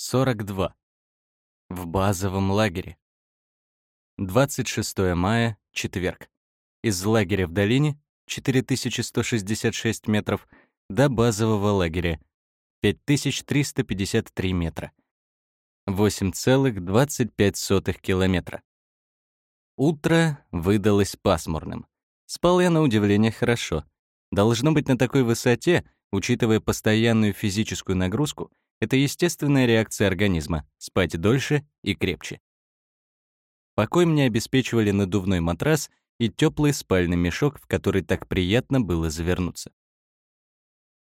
42. В базовом лагере. 26 мая, четверг. Из лагеря в долине 4166 метров до базового лагеря 5353 метра. 8,25 километра. Утро выдалось пасмурным. Спал я на удивление хорошо. Должно быть на такой высоте, учитывая постоянную физическую нагрузку, это естественная реакция организма — спать дольше и крепче. Покой мне обеспечивали надувной матрас и теплый спальный мешок, в который так приятно было завернуться.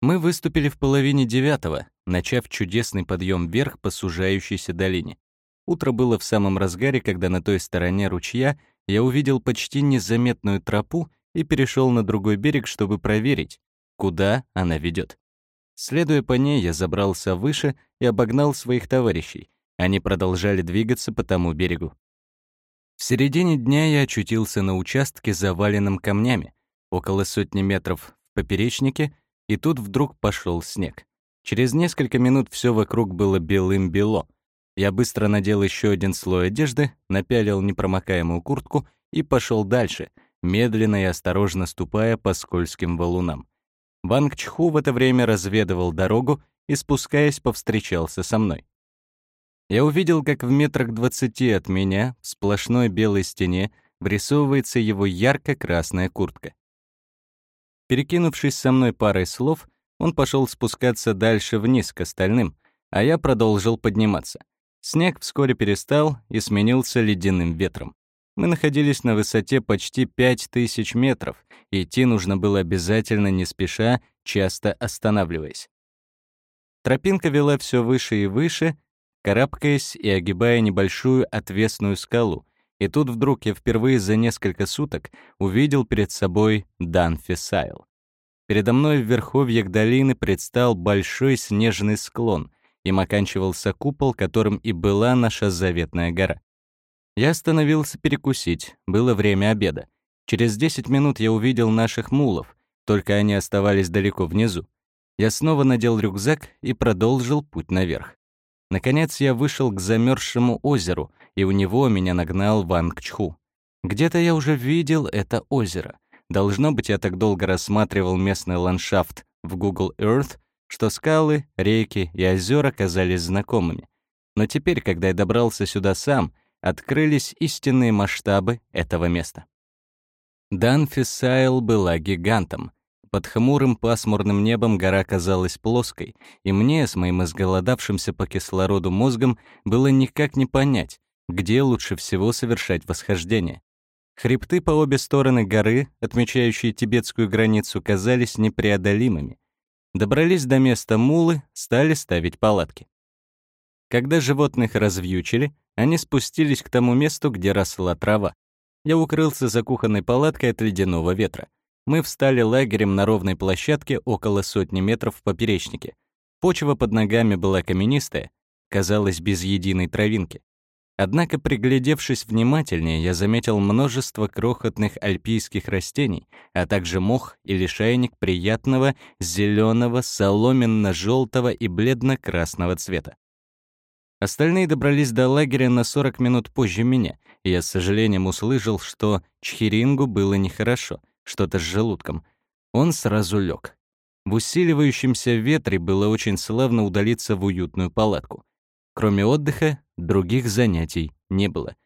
Мы выступили в половине девятого, начав чудесный подъем вверх по сужающейся долине. Утро было в самом разгаре, когда на той стороне ручья я увидел почти незаметную тропу и перешел на другой берег, чтобы проверить, куда она ведет. Следуя по ней, я забрался выше и обогнал своих товарищей. Они продолжали двигаться по тому берегу. В середине дня я очутился на участке, заваленном камнями, около сотни метров в поперечнике, и тут вдруг пошел снег. Через несколько минут все вокруг было белым-бело. Я быстро надел еще один слой одежды, напялил непромокаемую куртку и пошел дальше, медленно и осторожно ступая по скользким валунам. Ванг Чху в это время разведывал дорогу и, спускаясь, повстречался со мной. Я увидел, как в метрах двадцати от меня, в сплошной белой стене, врисовывается его ярко-красная куртка. Перекинувшись со мной парой слов, он пошел спускаться дальше вниз к остальным, а я продолжил подниматься. Снег вскоре перестал и сменился ледяным ветром. Мы находились на высоте почти 5000 метров, и идти нужно было обязательно не спеша, часто останавливаясь. Тропинка вела все выше и выше, карабкаясь и огибая небольшую отвесную скалу, и тут вдруг я впервые за несколько суток увидел перед собой Данфисайл. Передо мной в верховьях долины предстал большой снежный склон, им оканчивался купол, которым и была наша заветная гора. Я остановился перекусить, было время обеда. Через 10 минут я увидел наших мулов, только они оставались далеко внизу. Я снова надел рюкзак и продолжил путь наверх. Наконец я вышел к замерзшему озеру, и у него меня нагнал Ванг Чху. Где-то я уже видел это озеро. Должно быть, я так долго рассматривал местный ландшафт в Google Earth, что скалы, реки и озера казались знакомыми. Но теперь, когда я добрался сюда сам, открылись истинные масштабы этого места. Данфисайл была гигантом. Под хмурым пасмурным небом гора казалась плоской, и мне, с моим изголодавшимся по кислороду мозгом, было никак не понять, где лучше всего совершать восхождение. Хребты по обе стороны горы, отмечающие тибетскую границу, казались непреодолимыми. Добрались до места мулы, стали ставить палатки. Когда животных развьючили, они спустились к тому месту, где росла трава. Я укрылся за кухонной палаткой от ледяного ветра. Мы встали лагерем на ровной площадке около сотни метров в поперечнике. Почва под ногами была каменистая, казалось, без единой травинки. Однако, приглядевшись внимательнее, я заметил множество крохотных альпийских растений, а также мох или шайник приятного зеленого, соломенно-желтого и бледно-красного цвета. Остальные добрались до лагеря на 40 минут позже меня, и я с сожалением услышал, что Чхирингу было нехорошо, что-то с желудком. Он сразу лег. В усиливающемся ветре было очень славно удалиться в уютную палатку. Кроме отдыха, других занятий не было.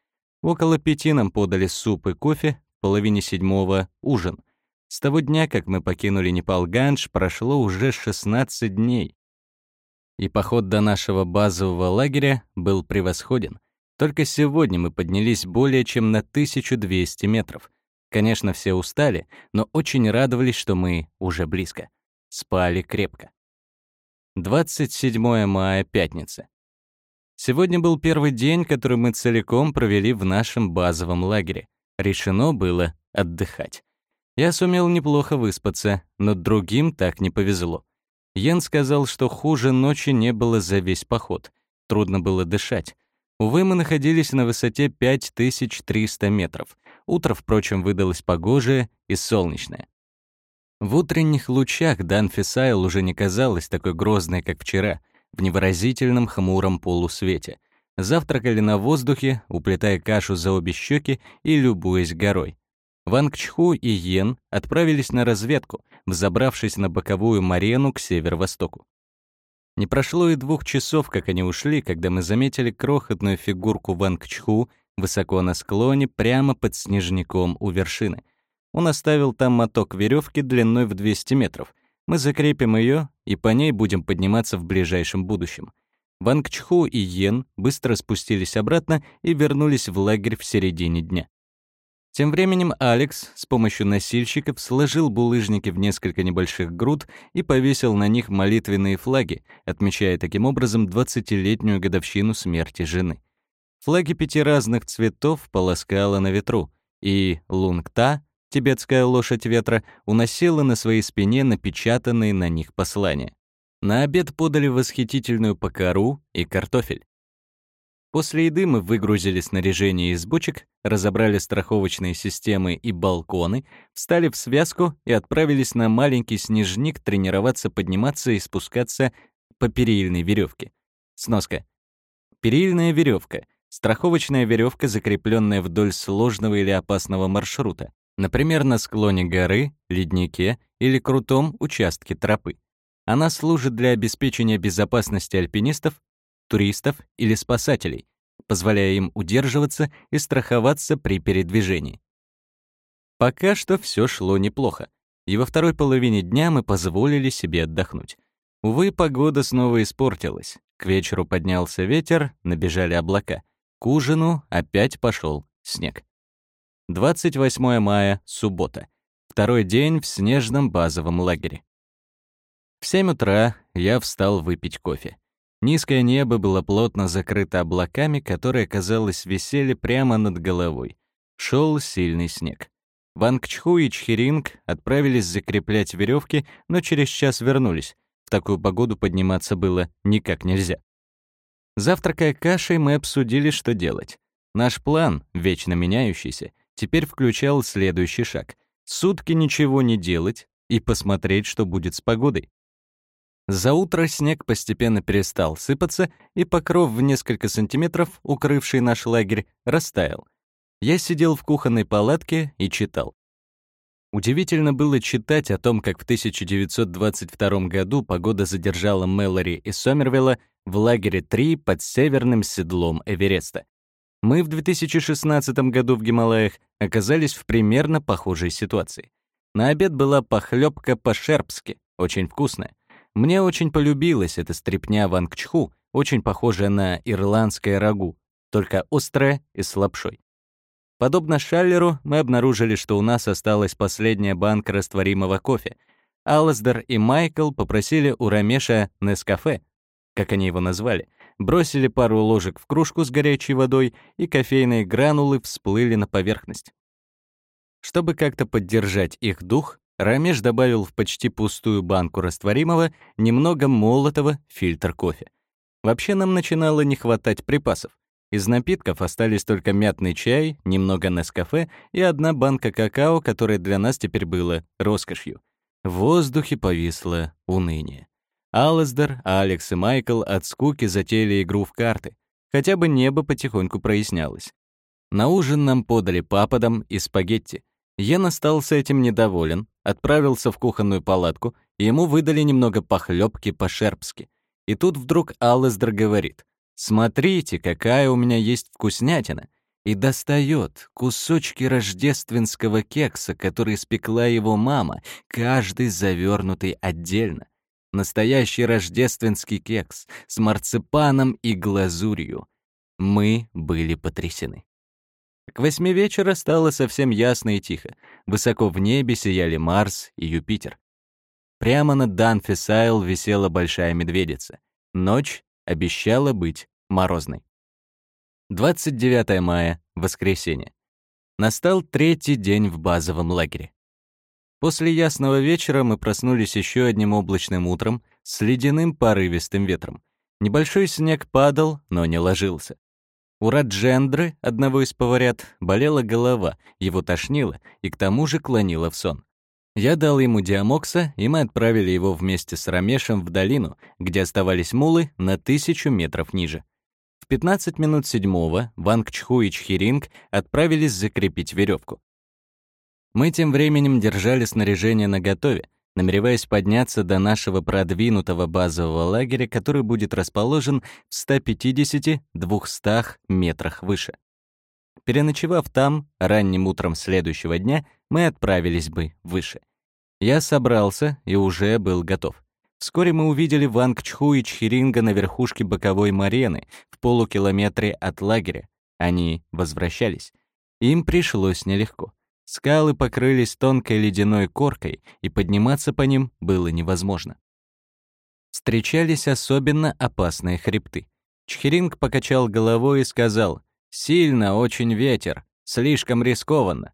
Около пяти нам подали суп и кофе, половине седьмого — ужин. С того дня, как мы покинули Непалганж, прошло уже 16 дней и поход до нашего базового лагеря был превосходен. Только сегодня мы поднялись более чем на 1200 метров. Конечно, все устали, но очень радовались, что мы уже близко. Спали крепко. 27 мая, пятница. Сегодня был первый день, который мы целиком провели в нашем базовом лагере. Решено было отдыхать. Я сумел неплохо выспаться, но другим так не повезло. Йен сказал, что хуже ночи не было за весь поход. Трудно было дышать. Увы, мы находились на высоте 5300 метров. Утро, впрочем, выдалось погожее и солнечное. В утренних лучах Дан Фисайл уже не казалась такой грозной, как вчера. в невыразительном хмуром полусвете. Завтракали на воздухе, уплетая кашу за обе щеки и любуясь горой. Ванг Чху и Йен отправились на разведку, взобравшись на боковую марену к северо-востоку. Не прошло и двух часов, как они ушли, когда мы заметили крохотную фигурку Ванг Чху высоко на склоне, прямо под снежником у вершины. Он оставил там моток веревки длиной в 200 метров. Мы закрепим ее и по ней будем подниматься в ближайшем будущем. Ванг Чху и Йен быстро спустились обратно и вернулись в лагерь в середине дня. Тем временем Алекс с помощью носильщиков сложил булыжники в несколько небольших груд и повесил на них молитвенные флаги, отмечая таким образом 20-летнюю годовщину смерти жены. Флаги пяти разных цветов полоскало на ветру, и Лунгта, тибетская лошадь ветра, уносила на своей спине напечатанные на них послания. На обед подали восхитительную покору и картофель. После еды мы выгрузили снаряжение из бочек, разобрали страховочные системы и балконы, встали в связку и отправились на маленький снежник тренироваться подниматься и спускаться по перильной веревке. Сноска. Перильная веревка — страховочная веревка, закрепленная вдоль сложного или опасного маршрута, например, на склоне горы, леднике или крутом участке тропы. Она служит для обеспечения безопасности альпинистов туристов или спасателей, позволяя им удерживаться и страховаться при передвижении. Пока что все шло неплохо, и во второй половине дня мы позволили себе отдохнуть. Увы, погода снова испортилась. К вечеру поднялся ветер, набежали облака. К ужину опять пошел снег. 28 мая, суббота. Второй день в снежном базовом лагере. В 7 утра я встал выпить кофе. Низкое небо было плотно закрыто облаками, которые, казалось, висели прямо над головой. Шел сильный снег. Ванг Чху и Чхиринг отправились закреплять веревки, но через час вернулись. В такую погоду подниматься было никак нельзя. Завтракая кашей, мы обсудили, что делать. Наш план, вечно меняющийся, теперь включал следующий шаг. Сутки ничего не делать и посмотреть, что будет с погодой. За утро снег постепенно перестал сыпаться, и покров в несколько сантиметров, укрывший наш лагерь, растаял. Я сидел в кухонной палатке и читал. Удивительно было читать о том, как в 1922 году погода задержала Мэлори и Сомервилла в лагере 3 под северным седлом Эвереста. Мы в 2016 году в Гималаях оказались в примерно похожей ситуации. На обед была похлебка по-шерпски, очень вкусная. Мне очень полюбилась эта стрипня вангчху, очень похожая на ирландское рагу, только острая и с лапшой. Подобно Шаллеру, мы обнаружили, что у нас осталась последняя банка растворимого кофе. Алласдер и Майкл попросили у Рамеша Нескафе, как они его назвали, бросили пару ложек в кружку с горячей водой, и кофейные гранулы всплыли на поверхность. Чтобы как-то поддержать их дух, Рамеш добавил в почти пустую банку растворимого немного молотого фильтр кофе. Вообще нам начинало не хватать припасов. Из напитков остались только мятный чай, немного Нескафе и одна банка какао, которая для нас теперь было роскошью. В воздухе повисло уныние. Алласдер, Алекс и Майкл от скуки затеяли игру в карты. Хотя бы небо потихоньку прояснялось. На ужин нам подали пападом и спагетти. Йен остался этим недоволен, отправился в кухонную палатку, и ему выдали немного похлебки по-шерпски. И тут вдруг Аллесдер говорит, «Смотрите, какая у меня есть вкуснятина!» и достает кусочки рождественского кекса, который испекла его мама, каждый завернутый отдельно. Настоящий рождественский кекс с марципаном и глазурью. Мы были потрясены. К восьми вечера стало совсем ясно и тихо. Высоко в небе сияли Марс и Юпитер. Прямо над Данфисайл висела большая медведица. Ночь обещала быть морозной. 29 мая, воскресенье. Настал третий день в базовом лагере. После ясного вечера мы проснулись еще одним облачным утром с ледяным порывистым ветром. Небольшой снег падал, но не ложился. У Раджендры, одного из поварят, болела голова, его тошнило и к тому же клонило в сон. Я дал ему диамокса, и мы отправили его вместе с Рамешем в долину, где оставались мулы на тысячу метров ниже. В 15 минут седьмого Ванг Чху и Чхиринг отправились закрепить веревку. Мы тем временем держали снаряжение наготове, намереваясь подняться до нашего продвинутого базового лагеря, который будет расположен в 150-200 метрах выше. Переночевав там, ранним утром следующего дня мы отправились бы выше. Я собрался и уже был готов. Вскоре мы увидели Ванг Чху и Чхиринга на верхушке боковой марены в полукилометре от лагеря. Они возвращались. Им пришлось нелегко. Скалы покрылись тонкой ледяной коркой, и подниматься по ним было невозможно. Встречались особенно опасные хребты. Чхиринг покачал головой и сказал, «Сильно очень ветер, слишком рискованно».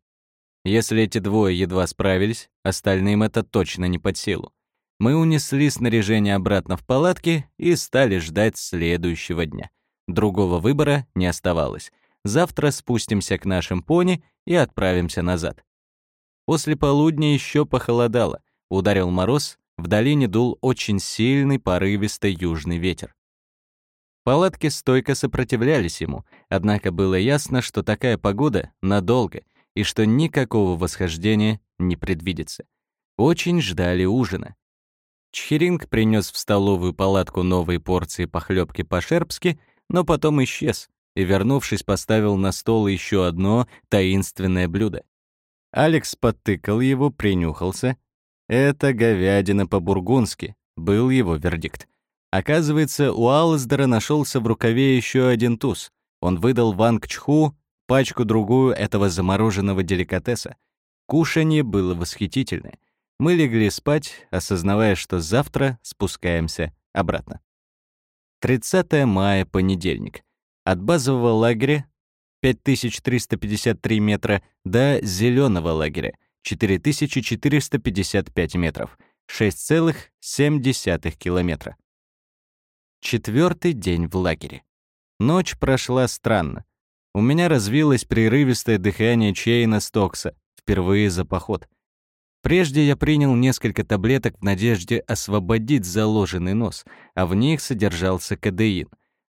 Если эти двое едва справились, остальным это точно не под силу. Мы унесли снаряжение обратно в палатки и стали ждать следующего дня. Другого выбора не оставалось. Завтра спустимся к нашим пони и отправимся назад. После полудня еще похолодало, ударил мороз, в долине дул очень сильный порывистый южный ветер. Палатки стойко сопротивлялись ему, однако было ясно, что такая погода надолго и что никакого восхождения не предвидится. Очень ждали ужина. Чхиринг принес в столовую палатку новые порции похлебки по-шербски, но потом исчез, и, вернувшись, поставил на стол еще одно таинственное блюдо. Алекс подтыкал его, принюхался. «Это говядина по-бургундски», — был его вердикт. Оказывается, у Алласдера нашелся в рукаве еще один туз. Он выдал Ванг Чху пачку-другую этого замороженного деликатеса. Кушанье было восхитительное. Мы легли спать, осознавая, что завтра спускаемся обратно. 30 мая, понедельник. От базового лагеря 5353 метра до зеленого лагеря 4455 метров, 6,7 километра. Четвертый день в лагере. Ночь прошла странно. У меня развилось прерывистое дыхание Чейна Стокса впервые за поход. Прежде я принял несколько таблеток в надежде освободить заложенный нос, а в них содержался кадеин.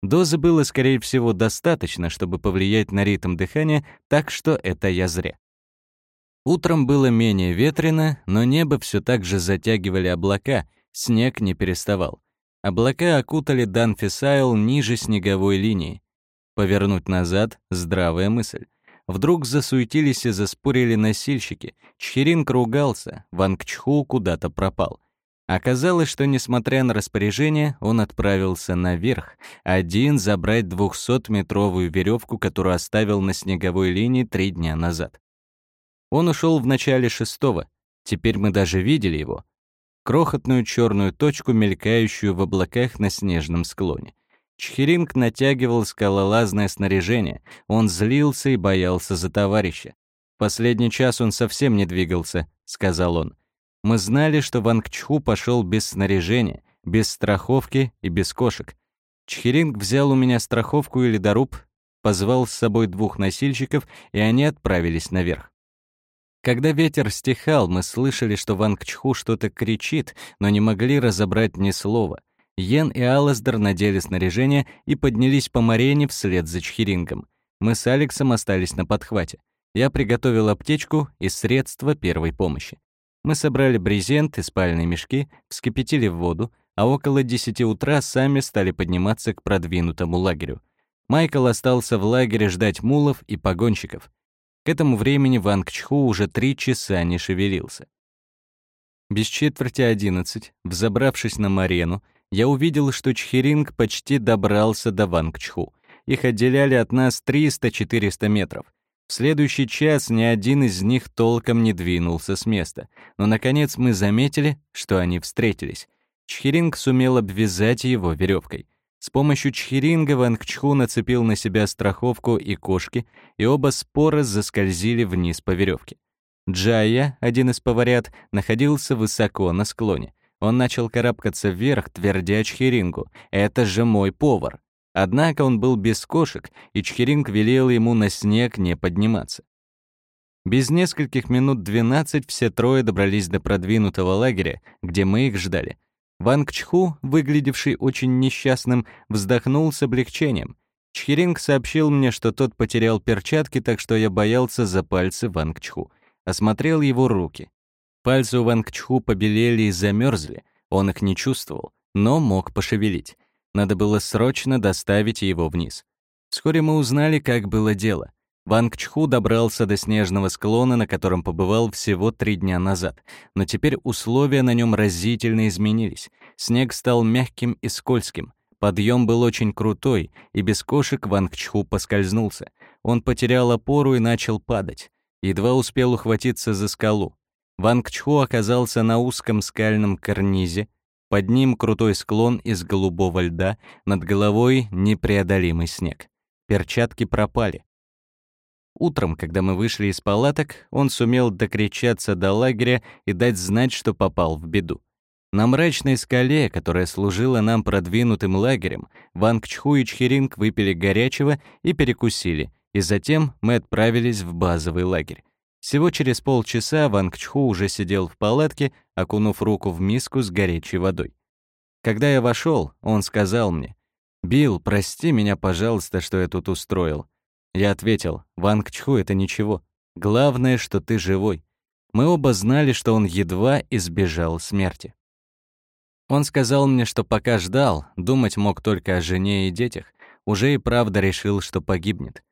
Дозы было, скорее всего, достаточно, чтобы повлиять на ритм дыхания, так что это я зря. Утром было менее ветрено, но небо все так же затягивали облака, снег не переставал. Облака окутали Данфисайл ниже снеговой линии. Повернуть назад — здравая мысль. Вдруг засуетились и заспорили носильщики. Чхиринг ругался, Вангчху куда-то пропал. Оказалось, что, несмотря на распоряжение, он отправился наверх, один забрать 200-метровую веревку, которую оставил на снеговой линии три дня назад. Он ушел в начале шестого, теперь мы даже видели его. Крохотную черную точку, мелькающую в облаках на снежном склоне. Чхиринг натягивал скалолазное снаряжение, он злился и боялся за товарища. «Последний час он совсем не двигался», — сказал он. Мы знали, что Ванг Чху пошел без снаряжения, без страховки и без кошек. Чхиринг взял у меня страховку и ледоруб, позвал с собой двух носильщиков, и они отправились наверх. Когда ветер стихал, мы слышали, что Ванг Чху что-то кричит, но не могли разобрать ни слова. Йен и Алласдер надели снаряжение и поднялись по марене вслед за Чхирингом. Мы с Алексом остались на подхвате. Я приготовил аптечку и средства первой помощи. Мы собрали брезент и спальные мешки, вскипятили в воду, а около 10 утра сами стали подниматься к продвинутому лагерю. Майкл остался в лагере ждать мулов и погонщиков. К этому времени Ванг Чху уже три часа не шевелился. Без четверти одиннадцать, взобравшись на марену, я увидел, что Чхиринг почти добрался до Ванг Чху. Их отделяли от нас 300-400 метров. В следующий час ни один из них толком не двинулся с места, но, наконец, мы заметили, что они встретились. Чхиринг сумел обвязать его веревкой. С помощью Чхиринга Ванг Чху нацепил на себя страховку и кошки, и оба спора заскользили вниз по веревке. Джая, один из поварят, находился высоко на склоне. Он начал карабкаться вверх, твердя Чхирингу. «Это же мой повар!» Однако он был без кошек, и Чхиринг велел ему на снег не подниматься. Без нескольких минут 12 все трое добрались до продвинутого лагеря, где мы их ждали. Ванг Чху, выглядевший очень несчастным, вздохнул с облегчением. Чхиринг сообщил мне, что тот потерял перчатки, так что я боялся за пальцы Ванг Чху. Осмотрел его руки. Пальцы у Ванг Чху побелели и замерзли. Он их не чувствовал, но мог пошевелить. Надо было срочно доставить его вниз. Вскоре мы узнали, как было дело. Ванг Чху добрался до снежного склона, на котором побывал всего три дня назад, но теперь условия на нем разительно изменились. Снег стал мягким и скользким. Подъем был очень крутой, и без кошек Ванг Чху поскользнулся. Он потерял опору и начал падать. Едва успел ухватиться за скалу. Ванг Чху оказался на узком скальном карнизе. Под ним крутой склон из голубого льда, над головой непреодолимый снег. Перчатки пропали. Утром, когда мы вышли из палаток, он сумел докричаться до лагеря и дать знать, что попал в беду. На мрачной скале, которая служила нам продвинутым лагерем, Ванг Чху и Чхиринг выпили горячего и перекусили, и затем мы отправились в базовый лагерь. Всего через полчаса Ванг Чху уже сидел в палатке, окунув руку в миску с горячей водой. Когда я вошел, он сказал мне, «Билл, прости меня, пожалуйста, что я тут устроил. Я ответил, Ванг Чху — это ничего. Главное, что ты живой. Мы оба знали, что он едва избежал смерти. Он сказал мне, что пока ждал, думать мог только о жене и детях, уже и правда решил, что погибнет.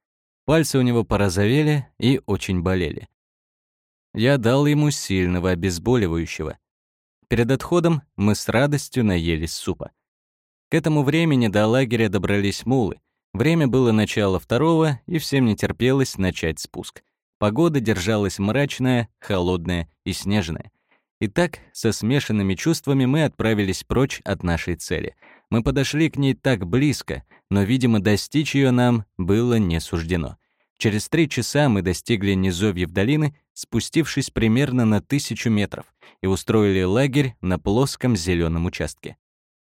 Пальцы у него порозовели и очень болели. Я дал ему сильного обезболивающего. Перед отходом мы с радостью наелись супа. К этому времени до лагеря добрались мулы, Время было начало второго, и всем не терпелось начать спуск. Погода держалась мрачная, холодная и снежная. Итак, со смешанными чувствами мы отправились прочь от нашей цели. Мы подошли к ней так близко, но, видимо, достичь ее нам было не суждено. Через три часа мы достигли низовьев долины, спустившись примерно на тысячу метров, и устроили лагерь на плоском зеленом участке.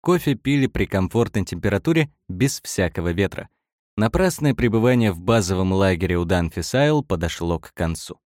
Кофе пили при комфортной температуре без всякого ветра. Напрасное пребывание в базовом лагере у Данфисайл подошло к концу.